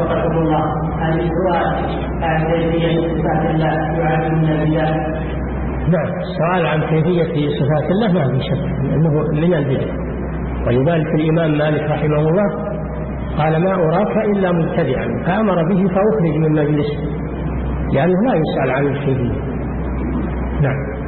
وفقكم الله هل السؤال عن كيفية صفات الله يعلم النبيات؟ نعم السؤال عن كيفية صفات الله ما في شك أنه من البدع ولذلك الإمام مالك رحمه الله قال ما أراك إلا مبتدعا فأمر به فأخرج من مجلسه. لأنه لا يسأل عن الكيفية. نعم.